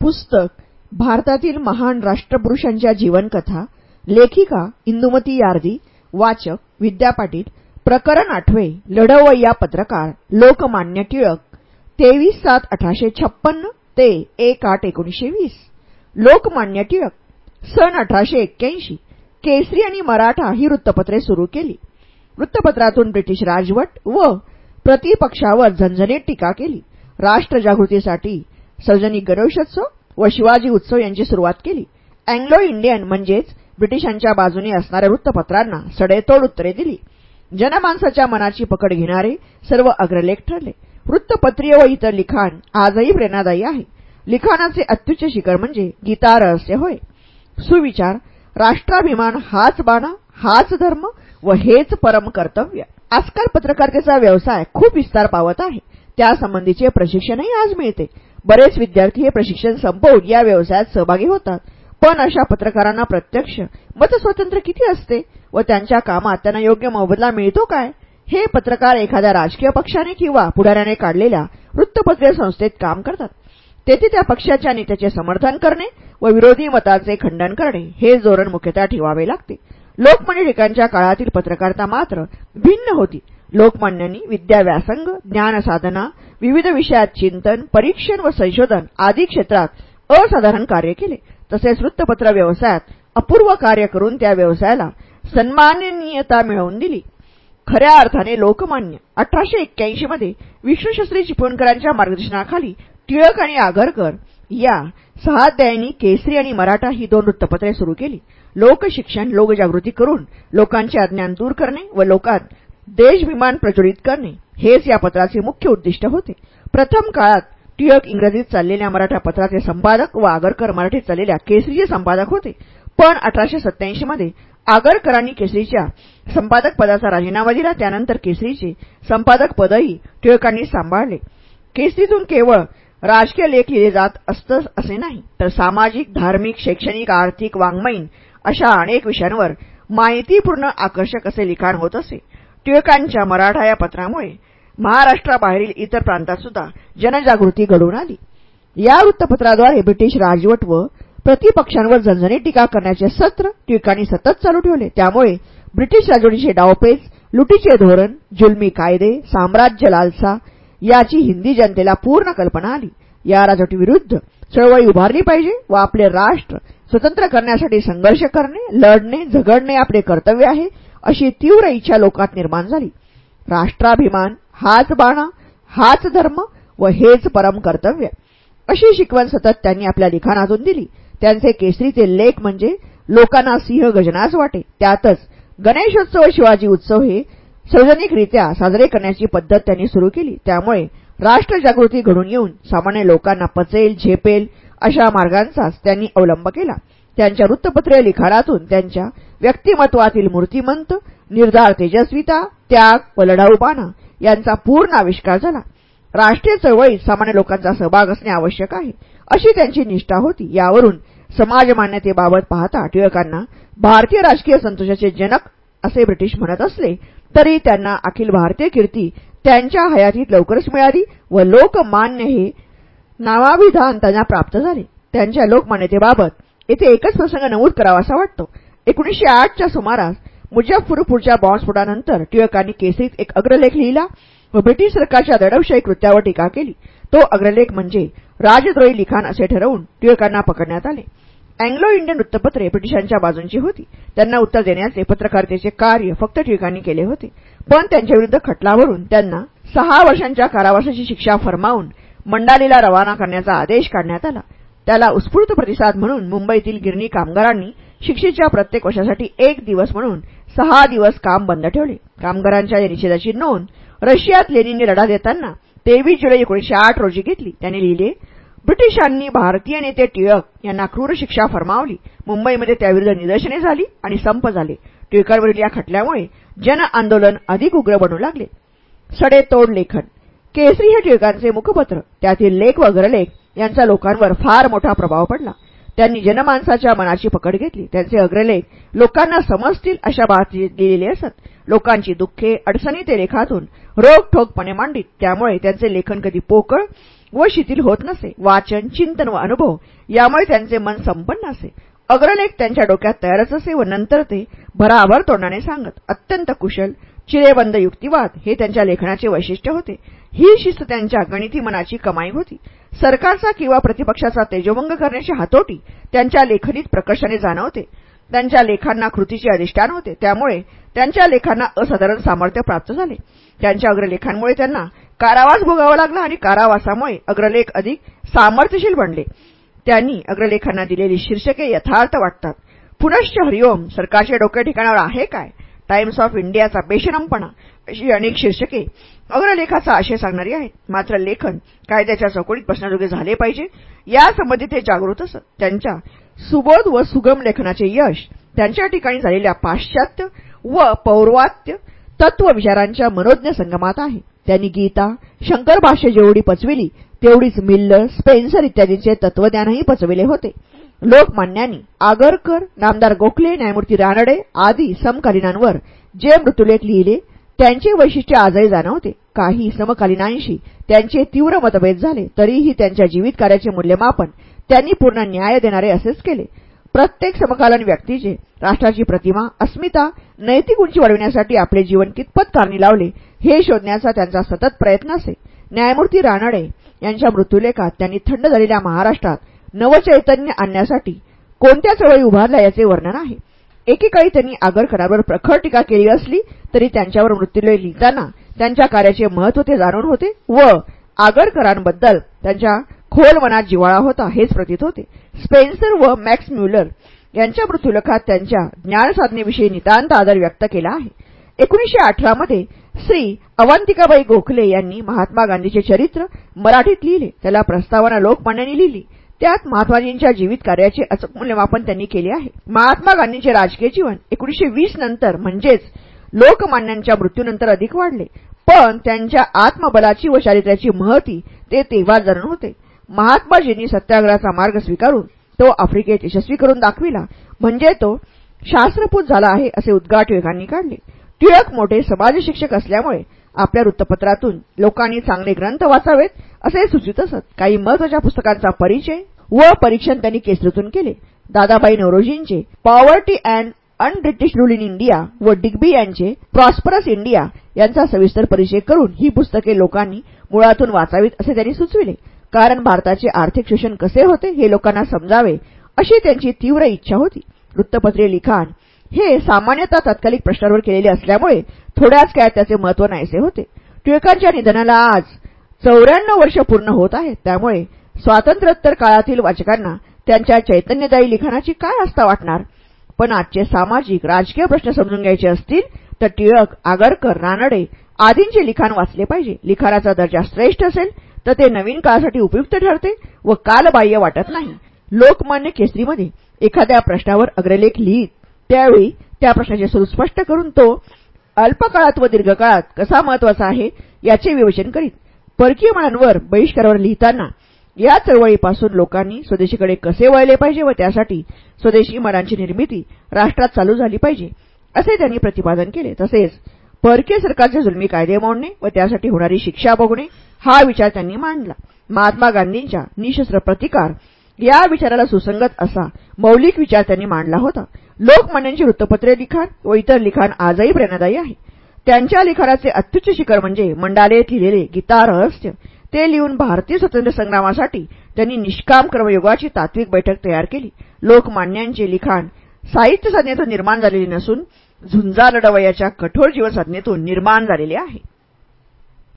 पुस्तक भारतातील महान राष्ट्रपुरुषांच्या जीवनकथा लेखिका इंदुमती यार्दी वाचक विद्या पाटील प्रकरण आठवे लढवय्या पत्रकार लोकमान्य टिळक तेवीस सात अठराशे छप्पन्न ते एक आठ एकोणीशे वीस लोकमान्य टिळक सन अठराशे एक्क्याऐंशी केसरी आणि मराठा ही वृत्तपत्रे सुरू केली. वृत्तपत्रातून ब्रिटिश राजवट व प्रतिपक्षावर झणझणीत टीका केली. राष्ट्रजागृतीसाठी सौजनिक गणेशोत्सव व शिवाजी उत्सव यांची सुरुवात केली. अँग्लो इंडियन म्हणजेच ब्रिटिशांच्या बाजूने असणाऱ्या वृत्तपत्रांना सडेतोड उत्तरे दिली. जनमानसाच्या मनाची पकड घेणारे सर्व अग्रलेख ठरले. वृत्तपत्रीय व इतर लिखाण आजही प्रेरणादायी आहे. लिखाणाचे अत्युच्च शिखर म्हणजे गीता रहस्य होय. सुविचार राष्ट्राभिमान हाच बाणा हाच धर्म व हेच परम कर्तव्य. आजकाल पत्रकारितेचा व्यवसाय खूप विस्तार पावत आहे. त्यासंबंधीचे प्रशिक्षणही आज मिळते. बरेच विद्यार्थी हे प्रशिक्षण संपवून या व्यवसायात सहभागी होतात. पण अशा पत्रकारांना प्रत्यक्ष मतस्वातंत्र्य किती असते? व त्यांच्या कामात त्यांना योग्य मोबदला मिळतो काय? हे पत्रकार एखाद्या राजकीय पक्षाने किंवा पुढाऱ्याने काढलेल्या वृत्तपत्र संस्थेत काम करतात. तेथे त्या पक्षाच्या नेत्याचे समर्थन करणे व विरोधी मताचे खंडन करणे हे धोरण मुख्यतः ठेवावे लागते. लोकमान्य टिकांच्या काळातील पत्रकारिता मात्र भिन्न होती. लोकमान्यांनी विद्याव्यासंग ज्ञानसाधना विविध विषयात चिंतन परीक्षण व संशोधन आदी क्षेत्रात असाधारण कार्य केले. तसेच वृत्तपत्र व्यवसायात अपूर्व कार्य करून त्या व्यवसायाला सन्माननीयता मिळवून दिली. खऱ्या अर्थाने लोकमान्य अठराशे एक्क्याऐंशी मध्ये विष्णूशास्त्री चिपळूणकरांच्या मार्गदर्शनाखाली टिळक आणि आगरकर या सहाध्यायांनी केसरी आणि मराठा ही दोन वृत्तपत्रे सुरू केली. लोकशिक्षण लोकजागृती करून लोकांचे अज्ञान दूर करणे व लोकांत देशभिमान प्रज्वलित करणे. हेच या पत्राचे मुख्य उद्दिष्ट होते. प्रथम काळात टिळक इंग्रजीत चाललेल्या मराठा पत्राचे संपादक व आगरकर मराठीत चाललेल्या केसरीचे संपादक होते. पण अठराशे सत्याऐंशी मध्ये आगरकरांनी केसरीच्या संपादक पदाचा राजीनामा दिला. त्यानंतर केसरीचे संपादक पदही टिळकांनी सांभाळले. केसरीतून केवळ राजकीय लेख लिहिले जात असत असे नाही तर सामाजिक धार्मिक शैक्षणिक आर्थिक वाङ्मयीन अशा अनेक विषयांवर माहितीपूर्ण आकर्षक असे लिखाण होत असे. टिळकांच्या मराठा या पत्रामुळे महाराष्ट्राबाहेरील इतर प्रांतात सुद्धा जनजागृती घडून आली. या वृत्तपत्राद्वारे ब्रिटिश राजवट व प्रतिपक्षांवर झणझणी टीका करण्याचे सत्र टिळकांनी सतत चालू ठेवले. त्यामुळे ब्रिटिश राजवटीचे डावपेच लुटीचे धोरण जुलमी कायदे साम्राज्य लालसा याची हिंदी जनतेला पूर्ण कल्पना आली. या राजवटीविरुद्ध चळवळी उभारली पाहिजे व आपले राष्ट्र स्वतंत्र करण्यासाठी संघर्ष करणे लढणे झगडणे आपले कर्तव्य आहे अशी तीव्र इच्छा लोकात निर्माण झाली. राष्ट्राभिमान हाच बाणा हाच धर्म व हेच परम कर्तव्य. अशी शिकवण सतत त्यांनी आपल्या लिखाणातून दिली. त्यांचे केसरीचे लेख म्हणजे लोकांना सिंह गजनाच वाटे. त्यातच गणेशोत्सव शिवाजी उत्सव हे सार्वजनिकरित्या साजरे करण्याची पद्धत त्यांनी सुरू केली. त्यामुळे राष्ट्रजागृती घडून येऊन सामान्य लोकांना पचेल झेपेल अशा मार्गांचाच त्यांनी अवलंब केला. त्यांच्या वृत्तपत्रीय लिखाणातून त्यांच्या व्यक्तिमत्वातील मूर्तिमंत निर्धार तेजस्विता त्याग व लढाऊपणा यांचा पूर्ण आविष्कार झाला. राष्ट्रीय चळवळीत सामान्य लोकांचा सहभाग असणे आवश्यक आहे. अशी त्यांची निष्ठा होती. यावरून समाजमान्यतेबाबत पाहता टिळकांना भारतीय राजकीय संतोषाचे जनक असे ब्रिटिश म्हणत असले तरी त्यांना अखिल भारतीय कीर्ती त्यांच्या हयातीत लवकरच मिळाली व लोकमान्य हे नावाभिधान त्यांना प्राप्त झाले. त्यांच्या लोकमान्यतेबाबत येथे एकच प्रसंग नमूद करावासा वाटतो. एकोणीशे आठच्या सुमारास मुजफ्फरपूरच्या बॉम्बस्फोटानंतर टिळकांनी केसरीत एक अग्रलेख लिहिला व ब्रिटिश सरकारच्या दडपशाही कृत्यावर टीका केली. तो अग्रलेख म्हणजे राजद्रोही लिखाण असे ठरवून टिळकांना पकडण्यात आले. अँग्लो इंडियन वृत्तपत्रे ब्रिटिशांच्या बाजूंची होती. त्यांना उत्तर देण्याचे पत्रकारितेचे कार्य फक्त टिळकांनी केले होते. पण त्यांच्याविरुद्ध खटलावरून त्यांना सहा वर्षांच्या कारावासाची शिक्षा फरमावून मंडालीला रवाना करण्याचा आदेश काढण्यात आला. त्याला उत्स्फूर्त प्रतिसाद म्हणून मुंबईतील गिरणी कामगारांनी शिक्षेच्या प्रत्येक वर्षासाठी एक दिवस म्हणून सहा दिवस काम बंद ठेवले. कामगारांच्या या निषेधाची नोंद रशियात लेनिनने लढा देताना तेवीस जुलै एकोणीशे आठ रोजी घेतली. त्यांनी लिहिले ब्रिटिशांनी भारतीय नेते टिळक यांना क्रूर शिक्षा फरमावली. मुंबईमध्ये त्याविरुद्ध निदर्शने झाली आणि संप झाले. टिळकांवरील या खटल्यामुळे जन आंदोलन अधिक उग्र बनू लागले. सडेतोड लेखन. केसरी हे टिळकांचे मुखपत्र. त्यातील लेख व ग्रलेख यांचा लोकांवर फार मोठा प्रभाव पडला. त्यांनी जनमानसाच्या मनाची पकड घेतली. त्यांचे अग्रलेख लोकांना समजतील अशा भाषेत लिहिलेले असत. लोकांची दुःखे अडचणी ते लेखातून रोखठोकपणे मांडित. त्यामुळे त्यांचे लेखन कधी पोकळ व शिथिल होत नसे. वाचन चिंतन व अनुभव यामुळे त्यांचे मन संपन्न असे. अग्रलेख त्यांच्या डोक्यात तयारच असे व नंतर ते भराभर तोंडाने सांगत. अत्यंत कुशल चिरेबंद युक्तिवाद हे त्यांच्या लेखनाचे वैशिष्ट्य होते. ही शिस्त त्यांच्या गणिती मनाची कमाई होती. सरकारचा किंवा प्रतिपक्षाचा तेजोभंग करण्याची हातोटी त्यांच्या लेखनीत प्रकर्षाने जाणवते. त्यांच्या लेखांना कृतीचे अधिष्ठान होते. त्यामुळे त्यांच्या लेखांना असाधारण सामर्थ्य प्राप्त झाले. त्यांच्या अग्रलेखांमुळे त्यांना कारावास भोगावा लागला आणि कारावासामुळे अग्रलेख अधिक सामर्थ्यशील बनले. त्यांनी अग्रलेखांना दिलेली शीर्षके यथार्थ वाटतात. पुनश्च हरिओम सरकारचे डोके ठिकाणावर आहे काय? टाइम्स ऑफ इंडियाचा बेशरमपणा अशी अनेक शीर्षके. अग्रलेखाचा आशय सांगणारी आहेत. मात्र लेखन कायद्याच्या चौकटीत बसण्याजोगे झाले पाहिजे. यासंबंधी ते जागृत असत. त्यांच्या सुबोध व सुगम लेखनाचे यश त्यांच्या ठिकाणी झालेल्या पाश्चात्य व पौर्वात्य तत्वविचारांच्या मनोज्ञ संगमात आहे. त्यांनी गीता शंकर भाष्य जेवढी पचविली तेवढीच मिल्लर स्पेन्सर इत्यादींचे तत्वज्ञानही पचविले होते. लोकमान्यांनी आगरकर नामदार गोखले न्यायमूर्ती रानडे आदी समकालीनांवर जे मृत्यूलेख लिहिले त्यांचे वैशिष्ट्य आजही जाणवते. काही समकालीनांशी त्यांचे तीव्र मतभेद झाले तरीही त्यांच्या जीवित कार्याचे मूल्यमापन त्यांनी पूर्ण न्याय देणारे असेच केले. प्रत्येक समकालीन व्यक्तीचे राष्ट्राची प्रतिमा अस्मिता नैतिक उंची वाढविण्यासाठी आपले जीवन कितपत कारणी लावले हे शोधण्याचा त्यांचा सतत प्रयत्न असे. न्यायमूर्ती रानडे यांच्या मृत्यूलेखात त्यांनी थंड झालेल्या महाराष्ट्रात नवचैतन्य आणण्यासाठी कोणत्या चळवळी उभारल्या याचे वर्णन आहे. एकेकाळी त्यांनी आगरकरांवर प्रखर टीका केली असली तरी त्यांच्यावर मृत्यूलय लिहिताना त्यांच्या कार्याचे महत्त्व ते जाणून होते व आगरकरांबद्दल त्यांच्या खोल मनात जिवाळा होता हेच प्रतीत होते. स्पेन्सर व मॅक्स म्युलर यांच्या मृत्यूलखात त्यांच्या ज्ञानसाधनेविषयी नितांत आदर व्यक्त केला आहे. एकोणीशे अठरामध्ये श्री अवंतिकाबाई गोखले यांनी महात्मा गांधीचे चरित्र मराठीत लिहिले. त्याला प्रस्तावना लोकमान्यांनी लिहिली. त्यात महात्माजींच्या जीवित कार्याचे अचूक मूल्यमापन त्यांनी केले आहे. महात्मा गांधींचे राजकीय जीवन एकोणीशे वीस नंतर म्हणजेच लोकमान्यांच्या मृत्यूनंतर अधिक वाढले. पण त्यांच्या आत्मबलाची व चारित्र्याची महती ते तेव्हा जाणून होते. महात्माजींनी सत्याग्रहाचा मार्ग स्वीकारून तो आफ्रिकेत यशस्वी करून दाखविला. म्हणजे तो शास्त्रपूत झाला आहे असे उद्गार टिळकांनी काढले. टिळक मोठे समाजशिक्षक असल्यामुळे आपल्या वृत्तपत्रातून लोकांनी चांगले ग्रंथ वाचावेत असे सुचित असत. काही महत्त्वाच्या पुस्तकांचा परिचय व परीक्षण त्यांनी केसरीतून केले. Dadabhai नवरोजींचे Poverty and Un-British Rule in India व डिग्बी यांचे प्रॉस्परस इंडिया यांचा सविस्तर परिचय करून ही पुस्तके लोकांनी मुळातून वाचावीत असे त्यांनी सुचविले. कारण भारताचे आर्थिक शोषण कसे होते हे लोकांना समजावे अशी त्यांची तीव्र इच्छा होती. वृत्तपत्रे लिखाण हे सामान्यतः तात्कालिक प्रश्नांवर केलेले असल्यामुळे थोड्याच काळात त्याचे महत्त्व नाहीसे होते. टिळकांच्या निधनाला आज चौऱ्याण्णव वर्ष पूर्ण होत आहेत. त्यामुळे स्वातंत्र्योत्तर काळातील वाचकांना त्यांच्या चैतन्यदायी लिखाणाची काय आस्था वाटणार? पण आजचे सामाजिक राजकीय प्रश्न समजून घ्यायचे असतील तर टिळक आगरकर रानडे आदींचे लिखाण वाचले पाहिजे. लिखाणाचा दर्जा श्रेष्ठ असेल तर ते नवीन काळासाठी उपयुक्त ठरते व कालबाह्य वाटत नाही. लोकमान्य केसरीमध्ये एखाद्या प्रश्नावर अग्रलेख लिहित त्यावेळी त्या प्रश्नाचे स्वरूप स्पष्ट करून तो अल्पकाळात व दीर्घकाळात कसा महत्त्वाचा आहे याचे विवेचन करीत परकीय मनांवर बहिष्कारावर लिहिताना या चळवळीपासून लोकांनी स्वदेशीकडे कसे वळले पाहिजे व त्यासाठी स्वदेशी मनांची निर्मिती राष्ट्रात चालू झाली पाहिजे असे त्यांनी प्रतिपादन केले. तसेच परकीय सरकारचे जुलमी कायदे मोडणे व त्यासाठी होणारी शिक्षा बघणे हा विचार त्यांनी मांडला. महात्मा गांधींच्या निशस्त्र प्रतिकार या विचाराला सुसंगत असा मौलिक विचार त्यांनी मांडला होता. लोकमान्यांची वृत्तपत्रे लिखाण व इतर लिखाण आजही प्रेरणादायी आहे. त्यांच्या लिखाणाचे अत्युच्च शिखर म्हणजे मंडालेत लिहिलेले गीता रहस्य ते लिहून भारतीय स्वातंत्र्य संग्रामासाठी त्यांनी निष्काम कर्मयोगाची तात्विक बैठक तयार केली. लोकमान्यांचे लिखाण साहित्य साधनेतून निर्माण झालेले नसून झुंजा लढवयाच्या कठोर जीवनसाधनेतून निर्माण झालेले आहे.